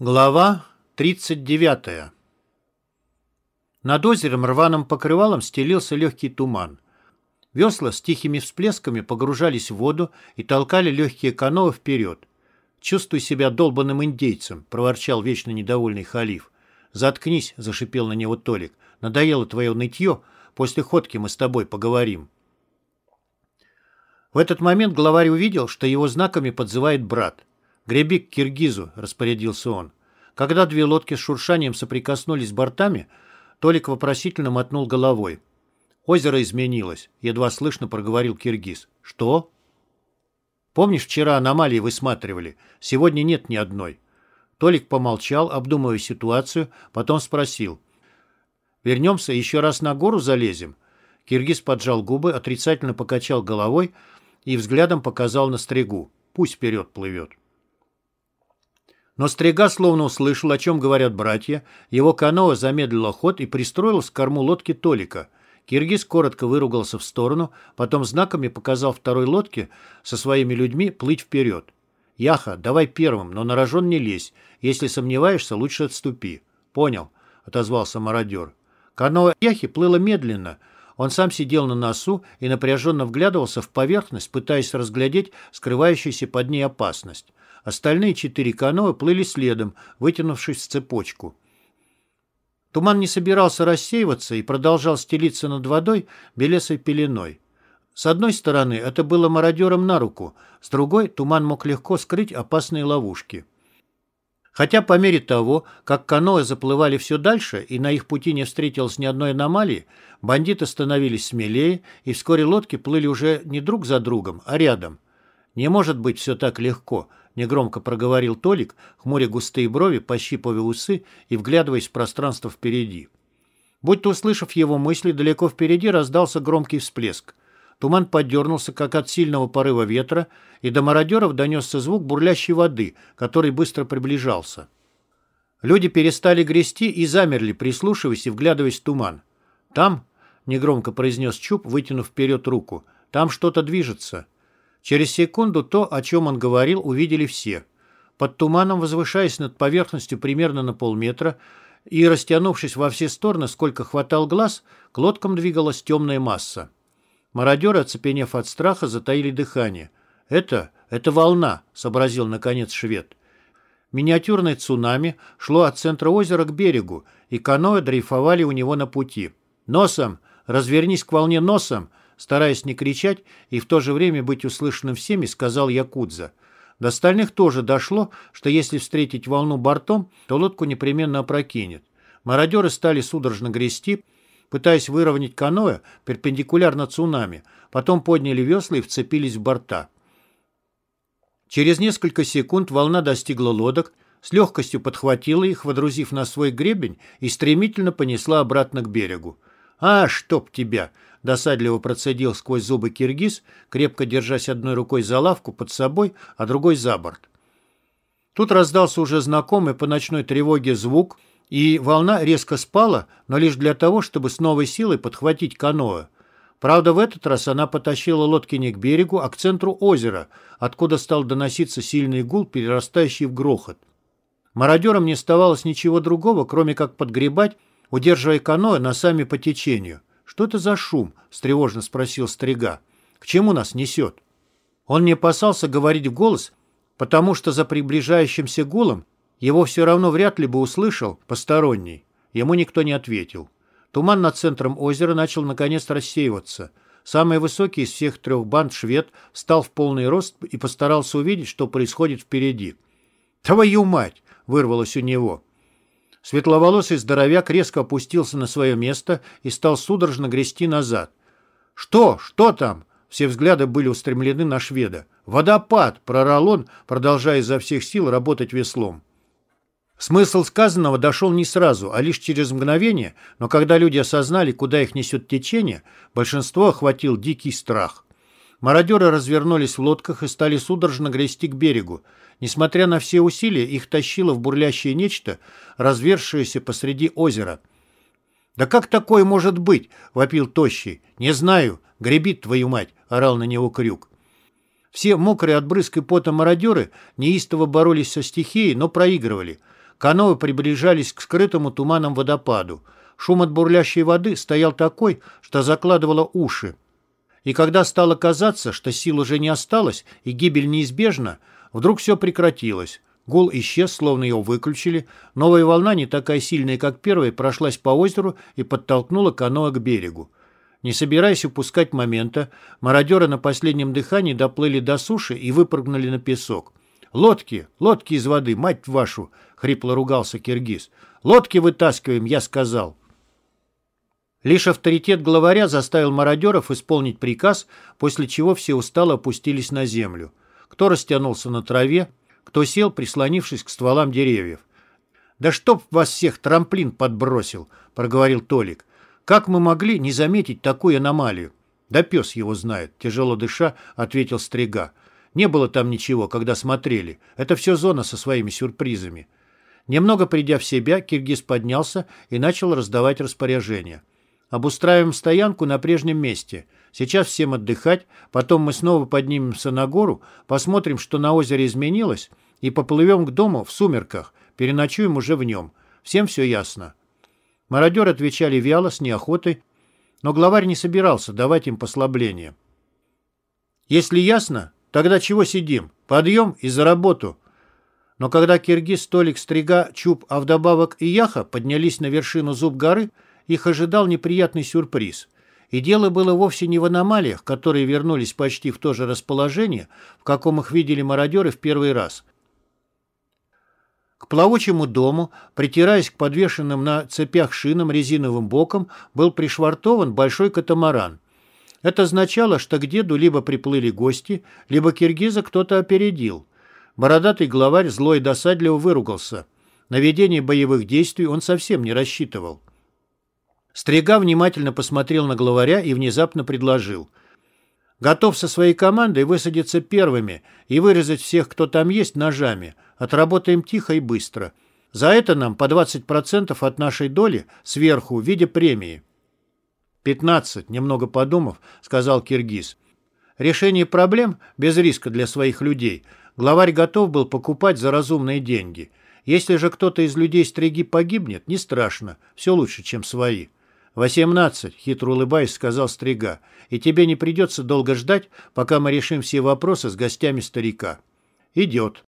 Глава 39 Над озером рваным покрывалом стелился легкий туман. Весла с тихими всплесками погружались в воду и толкали легкие каноэ вперед. «Чувствуй себя долбанным индейцем», — проворчал вечно недовольный халиф. «Заткнись», — зашипел на него Толик. «Надоело твое нытье. После ходки мы с тобой поговорим». В этот момент главарь увидел, что его знаками подзывает брат — «Греби к киргизу», — распорядился он. Когда две лодки с шуршанием соприкоснулись бортами, Толик вопросительно мотнул головой. «Озеро изменилось», — едва слышно проговорил киргиз. «Что?» «Помнишь, вчера аномалии высматривали? Сегодня нет ни одной». Толик помолчал, обдумывая ситуацию, потом спросил. «Вернемся, еще раз на гору залезем?» Киргиз поджал губы, отрицательно покачал головой и взглядом показал на стригу. «Пусть вперед плывет». Но Стрега словно услышал, о чем говорят братья. Его каноэ замедлило ход и пристроилось к корму лодки Толика. Киргиз коротко выругался в сторону, потом знаками показал второй лодке со своими людьми плыть вперед. «Яха, давай первым, но на рожон не лезь. Если сомневаешься, лучше отступи». «Понял», — отозвался мародер. Каноэ Яхи плыло медленно. Он сам сидел на носу и напряженно вглядывался в поверхность, пытаясь разглядеть скрывающуюся под ней опасность. Остальные четыре каноэ плыли следом, вытянувшись в цепочку. Туман не собирался рассеиваться и продолжал стелиться над водой белесой пеленой. С одной стороны, это было мародером на руку, с другой, туман мог легко скрыть опасные ловушки. Хотя по мере того, как каноэ заплывали все дальше и на их пути не встретилось ни одной аномалии, бандиты становились смелее, и вскоре лодки плыли уже не друг за другом, а рядом. Не может быть все так легко –— негромко проговорил Толик, хмуря густые брови, пощипывая усы и вглядываясь в пространство впереди. Будто услышав его мысли, далеко впереди раздался громкий всплеск. Туман подернулся, как от сильного порыва ветра, и до мародеров донесся звук бурлящей воды, который быстро приближался. Люди перестали грести и замерли, прислушиваясь и вглядываясь в туман. «Там», — негромко произнес Чуб, вытянув вперед руку, — «там что-то движется». Через секунду то, о чем он говорил, увидели все. Под туманом, возвышаясь над поверхностью примерно на полметра и растянувшись во все стороны, сколько хватал глаз, к лодкам двигалась темная масса. Мародеры, оцепенев от страха, затаили дыхание. «Это... это волна», — сообразил наконец швед. Миниатюрное цунами шло от центра озера к берегу, и каноэ дрейфовали у него на пути. «Носом! Развернись к волне носом!» Стараясь не кричать и в то же время быть услышанным всеми, сказал Якудза. До остальных тоже дошло, что если встретить волну бортом, то лодку непременно опрокинет. Мародеры стали судорожно грести, пытаясь выровнять каноэ перпендикулярно цунами, потом подняли весла и вцепились в борта. Через несколько секунд волна достигла лодок, с легкостью подхватила их, водрузив на свой гребень и стремительно понесла обратно к берегу. «А, чтоб тебя!» досадливо процедил сквозь зубы киргиз, крепко держась одной рукой за лавку под собой, а другой за борт. Тут раздался уже знакомый по ночной тревоге звук, и волна резко спала, но лишь для того, чтобы с новой силой подхватить каноэ. Правда, в этот раз она потащила лодки не к берегу, а к центру озера, откуда стал доноситься сильный гул, перерастающий в грохот. Мародерам не оставалось ничего другого, кроме как подгребать, удерживая каноэ носами по течению. «Что это за шум?» — встревожно спросил Стрига. «К чему нас несет?» Он не опасался говорить в голос, потому что за приближающимся гулом его все равно вряд ли бы услышал посторонний. Ему никто не ответил. Туман над центром озера начал наконец рассеиваться. Самый высокий из всех трех банд швед встал в полный рост и постарался увидеть, что происходит впереди. «Твою мать!» — вырвалось у него. Светловолосый здоровяк резко опустился на свое место и стал судорожно грести назад. «Что? Что там?» Все взгляды были устремлены на шведа. «Водопад!» — прорал он, продолжая изо всех сил работать веслом. Смысл сказанного дошел не сразу, а лишь через мгновение, но когда люди осознали, куда их несет течение, большинство охватил дикий страх. Мародеры развернулись в лодках и стали судорожно грести к берегу. Несмотря на все усилия, их тащило в бурлящее нечто, развершееся посреди озера. «Да как такое может быть?» — вопил Тощий. «Не знаю. Гребит, твою мать!» — орал на него Крюк. Все мокрые от брызг и пота мародеры неистово боролись со стихией, но проигрывали. Каноэ приближались к скрытому туманом водопаду. Шум от бурлящей воды стоял такой, что закладывало уши. И когда стало казаться, что сил уже не осталось и гибель неизбежна, вдруг все прекратилось. Гул исчез, словно его выключили. Новая волна, не такая сильная, как первая, прошлась по озеру и подтолкнула каноэ к берегу. Не собираясь упускать момента, мародеры на последнем дыхании доплыли до суши и выпрыгнули на песок. «Лодки! Лодки из воды, мать вашу!» — хрипло ругался Киргиз. «Лодки вытаскиваем, я сказал!» Лишь авторитет главаря заставил мародеров исполнить приказ, после чего все устало опустились на землю. Кто растянулся на траве, кто сел, прислонившись к стволам деревьев. «Да чтоб вас всех трамплин подбросил!» — проговорил Толик. «Как мы могли не заметить такую аномалию?» «Да пес его знает», — тяжело дыша, ответил Стрига. «Не было там ничего, когда смотрели. Это все зона со своими сюрпризами». Немного придя в себя, Киргиз поднялся и начал раздавать распоряжения. Обустраиваем стоянку на прежнем месте. Сейчас всем отдыхать, потом мы снова поднимемся на гору, посмотрим, что на озере изменилось, и поплывем к дому в сумерках, переночуем уже в нем. Всем все ясно». Мародеры отвечали вяло, с неохотой, но главарь не собирался давать им послабление. «Если ясно, тогда чего сидим? Подъем и за работу!» Но когда киргиз, столик, стрига, чуб, а вдобавок и яха поднялись на вершину зуб горы, их ожидал неприятный сюрприз. И дело было вовсе не в аномалиях, которые вернулись почти в то же расположение, в каком их видели мародеры в первый раз. К плавучему дому, притираясь к подвешенным на цепях шинам резиновым боком, был пришвартован большой катамаран. Это означало, что к деду либо приплыли гости, либо киргиза кто-то опередил. Бородатый главарь злой досадливо выругался. На ведение боевых действий он совсем не рассчитывал. Стрига внимательно посмотрел на главаря и внезапно предложил. «Готов со своей командой высадиться первыми и вырезать всех, кто там есть, ножами. Отработаем тихо и быстро. За это нам по 20% от нашей доли сверху в виде премии». «Пятнадцать», — немного подумав, сказал Киргиз. «Решение проблем без риска для своих людей. Главарь готов был покупать за разумные деньги. Если же кто-то из людей стриги погибнет, не страшно, все лучше, чем свои». «Восемнадцать», — хитро улыбаясь, сказал Стрига, «и тебе не придется долго ждать, пока мы решим все вопросы с гостями старика». «Идет».